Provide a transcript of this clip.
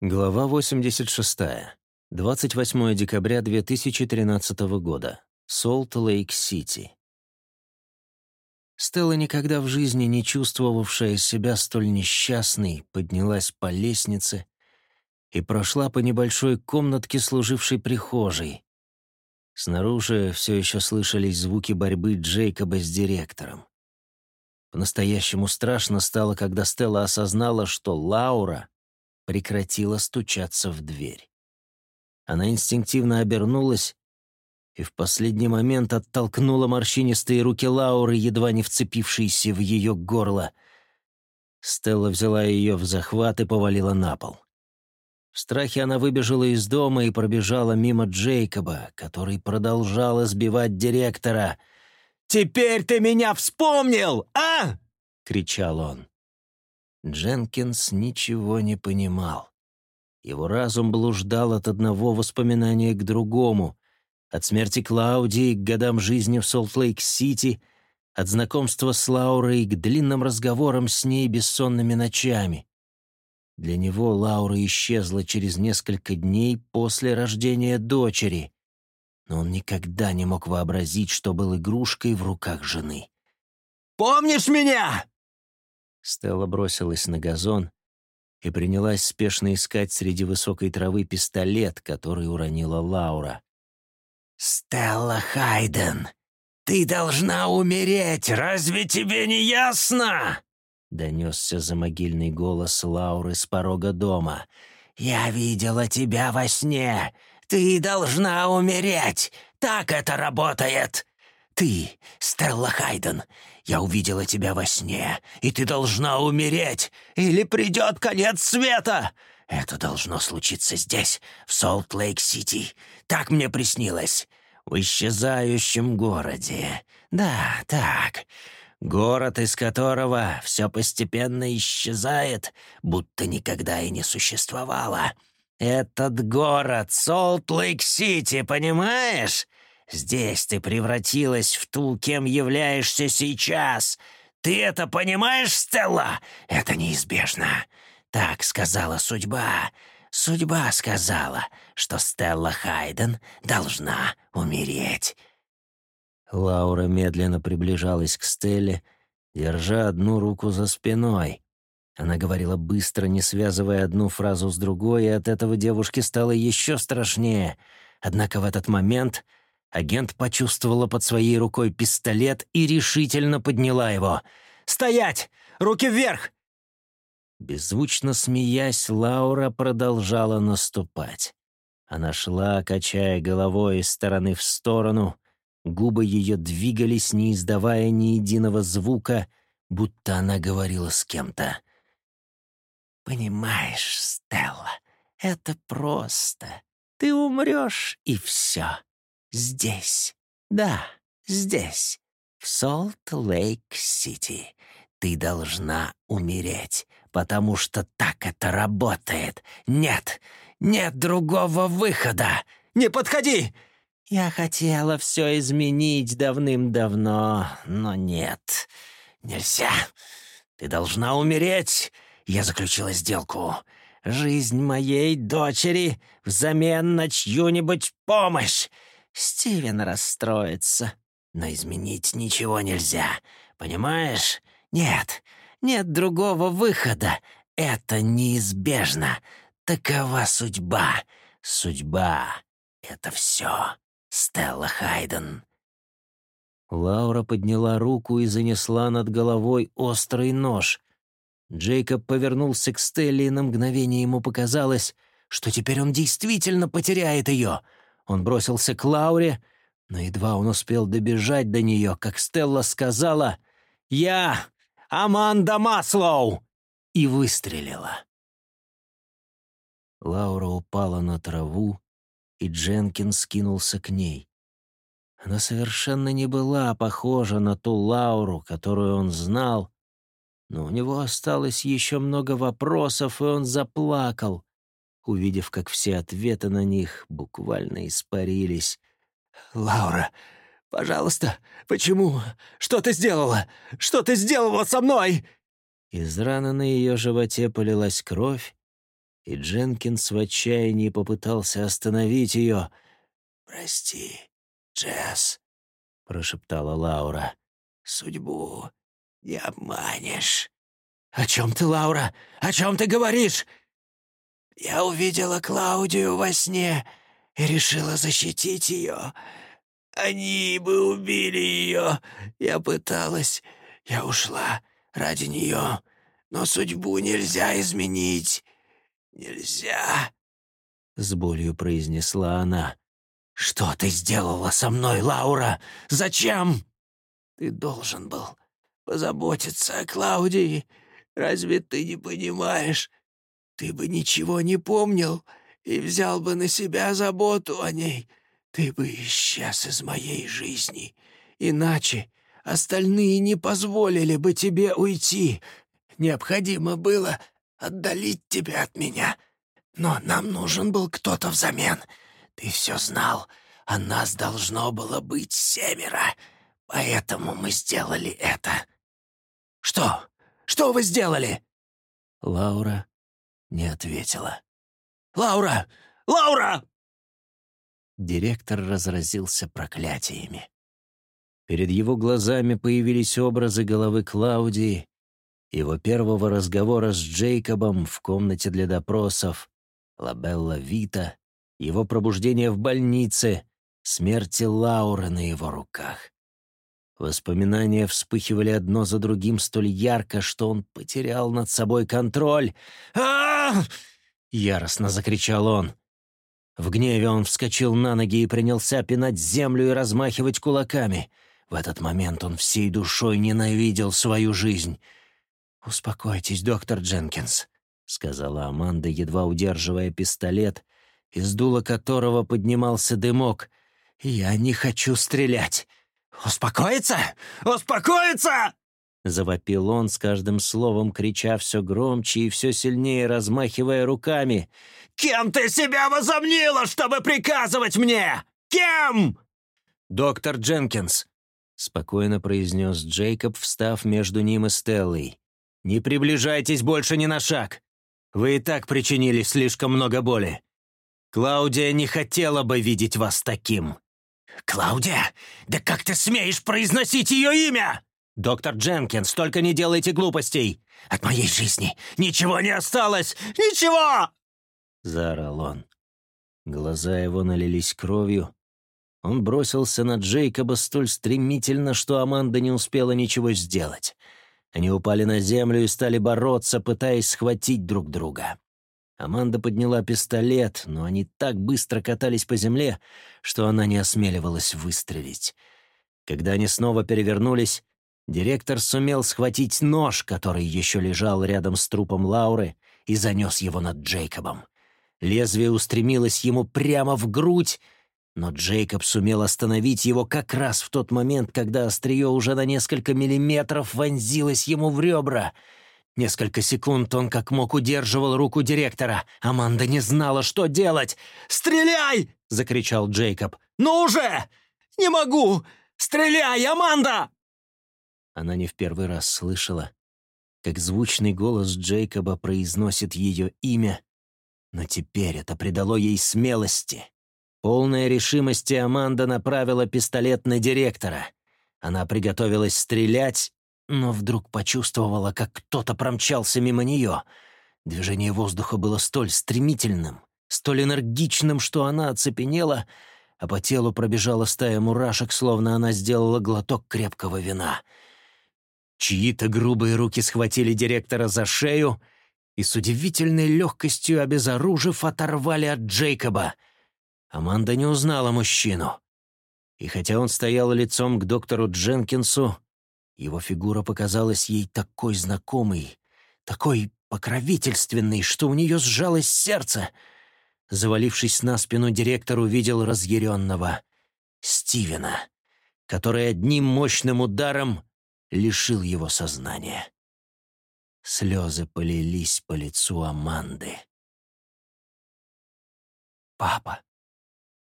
Глава 86. 28 декабря 2013 года. Солт-Лейк-Сити. Стелла, никогда в жизни не чувствовавшая себя столь несчастной, поднялась по лестнице и прошла по небольшой комнатке, служившей прихожей. Снаружи все еще слышались звуки борьбы Джейкоба с директором. По-настоящему страшно стало, когда Стелла осознала, что Лаура прекратила стучаться в дверь. Она инстинктивно обернулась и в последний момент оттолкнула морщинистые руки Лауры, едва не вцепившиеся в ее горло. Стелла взяла ее в захват и повалила на пол. В страхе она выбежала из дома и пробежала мимо Джейкоба, который продолжал избивать директора. «Теперь ты меня вспомнил, а?» — кричал он. Дженкинс ничего не понимал. Его разум блуждал от одного воспоминания к другому, от смерти Клаудии к годам жизни в Солт-Лейк-Сити, от знакомства с Лаурой к длинным разговорам с ней бессонными ночами. Для него Лаура исчезла через несколько дней после рождения дочери, но он никогда не мог вообразить, что был игрушкой в руках жены. «Помнишь меня?» Стелла бросилась на газон и принялась спешно искать среди высокой травы пистолет, который уронила Лаура. «Стелла Хайден, ты должна умереть, разве тебе не ясно?» Донесся за могильный голос Лауры с порога дома. «Я видела тебя во сне. Ты должна умереть. Так это работает. Ты, Стелла Хайден, я увидела тебя во сне, и ты должна умереть, или придет конец света. Это должно случиться здесь, в Солт-Лейк-Сити. Так мне приснилось. В исчезающем городе. Да, так. Город, из которого все постепенно исчезает, будто никогда и не существовало. Этот город Солт-Лейк-Сити, понимаешь? Здесь ты превратилась в ту, кем являешься сейчас. Ты это понимаешь, Стелла? Это неизбежно. Так сказала судьба. Судьба сказала, что Стелла Хайден должна умереть. Лаура медленно приближалась к Стелле, держа одну руку за спиной. Она говорила быстро, не связывая одну фразу с другой, и от этого девушке стало еще страшнее. Однако в этот момент Агент почувствовала под своей рукой пистолет и решительно подняла его. «Стоять! Руки вверх!» Беззвучно смеясь, Лаура продолжала наступать. Она шла, качая головой из стороны в сторону. Губы ее двигались, не издавая ни единого звука, будто она говорила с кем-то. «Понимаешь, Стелла, это просто. Ты умрешь, и все. Здесь. Да, здесь. В Солт-Лейк-Сити. Ты должна умереть, потому что так это работает. Нет, нет другого выхода. Не подходи! Я хотела все изменить давным-давно, но нет. Нельзя. Ты должна умереть. Я заключила сделку. Жизнь моей дочери взамен на чью-нибудь помощь. Стивен расстроится. Но изменить ничего нельзя. Понимаешь? Нет, нет другого выхода. Это неизбежно. Такова судьба. Судьба — это все. Стелла Хайден. Лаура подняла руку и занесла над головой острый нож. Джейкоб повернулся к Стелле, и на мгновение ему показалось, что теперь он действительно потеряет ее — он бросился к Лауре, но едва он успел добежать до нее, как Стелла сказала «Я Аманда Маслоу!» и выстрелила. Лаура упала на траву, и Дженкинс кинулся к ней. Она совершенно не была похожа на ту Лауру, которую он знал, но у него осталось еще много вопросов, и он заплакал увидев, как все ответы на них буквально испарились. «Лаура, пожалуйста, почему? Что ты сделала? Что ты сделала со мной?» Из раны на ее животе полилась кровь, и Дженкинс в отчаянии попытался остановить ее. «Прости, Джесс», — прошептала Лаура. «Судьбу не обманешь». «О чем ты, Лаура? О чем ты говоришь?» «Я увидела Клаудию во сне и решила защитить ее. Они бы убили ее. Я пыталась, я ушла ради нее, но судьбу нельзя изменить. Нельзя!» С болью произнесла она. «Что ты сделала со мной, Лаура? Зачем?» «Ты должен был позаботиться о Клаудии. Разве ты не понимаешь? Ты бы ничего не помнил и взял бы на себя заботу о ней. Ты бы исчез из моей жизни. Иначе остальные не позволили бы тебе уйти. Необходимо было отдалить тебя от меня. Но нам нужен был кто-то взамен. Ты все знал, а нас должно было быть семеро. Поэтому мы сделали это. Что? Что вы сделали?» Лаура не ответила. «Лаура! Лаура!» Директор разразился проклятиями. Перед его глазами появились образы головы Клаудии, его первого разговора с Джейкобом в комнате для допросов, Лабелла Вита, его пробуждение в больнице, смерти Лауры на его руках. Воспоминания вспыхивали одно за другим столь ярко, что он потерял над собой контроль. а яростно закричал он. В гневе он вскочил на ноги и принялся пинать землю и размахивать кулаками. В этот момент он всей душой ненавидел свою жизнь. «Успокойтесь, доктор Дженкинс», — сказала Аманда, едва удерживая пистолет, из дула которого поднимался дымок. «Я не хочу стрелять». «Успокоиться! Успокоиться!» Завопил он с каждым словом, крича все громче и все сильнее, размахивая руками. «Кем ты себя возомнила, чтобы приказывать мне? Кем?» «Доктор Дженкинс», — спокойно произнес Джейкоб, встав между ним и Стеллой. «Не приближайтесь больше ни на шаг. Вы и так причинили слишком много боли. Клаудия не хотела бы видеть вас таким». «Клаудия? Да как ты смеешь произносить ее имя?» «Доктор Дженкинс, только не делайте глупостей! От моей жизни ничего не осталось! Ничего!» Заорал он. Глаза его налились кровью. Он бросился на Джейкоба столь стремительно, что Аманда не успела ничего сделать. Они упали на землю и стали бороться, пытаясь схватить друг друга. Аманда подняла пистолет, но они так быстро катались по земле, что она не осмеливалась выстрелить. Когда они снова перевернулись, директор сумел схватить нож, который еще лежал рядом с трупом Лауры, и занес его над Джейкобом. Лезвие устремилось ему прямо в грудь, но Джейкоб сумел остановить его как раз в тот момент, когда острие уже на несколько миллиметров вонзилось ему в ребра — Несколько секунд он как мог удерживал руку директора. Аманда не знала, что делать. «Стреляй!» — закричал Джейкоб. «Ну уже! Не могу! Стреляй, Аманда!» Она не в первый раз слышала, как звучный голос Джейкоба произносит ее имя, но теперь это придало ей смелости. Полная решимости Аманда направила пистолет на директора. Она приготовилась стрелять, но вдруг почувствовала, как кто-то промчался мимо нее. Движение воздуха было столь стремительным, столь энергичным, что она оцепенела, а по телу пробежала стая мурашек, словно она сделала глоток крепкого вина. Чьи-то грубые руки схватили директора за шею и с удивительной легкостью, обезоружив, оторвали от Джейкоба. Аманда не узнала мужчину. И хотя он стоял лицом к доктору Дженкинсу, его фигура показалась ей такой знакомой, такой покровительственной, что у нее сжалось сердце. Завалившись на спину, директор увидел разъяренного Стивена, который одним мощным ударом лишил его сознания. Слезы полились по лицу Аманды. «Папа»,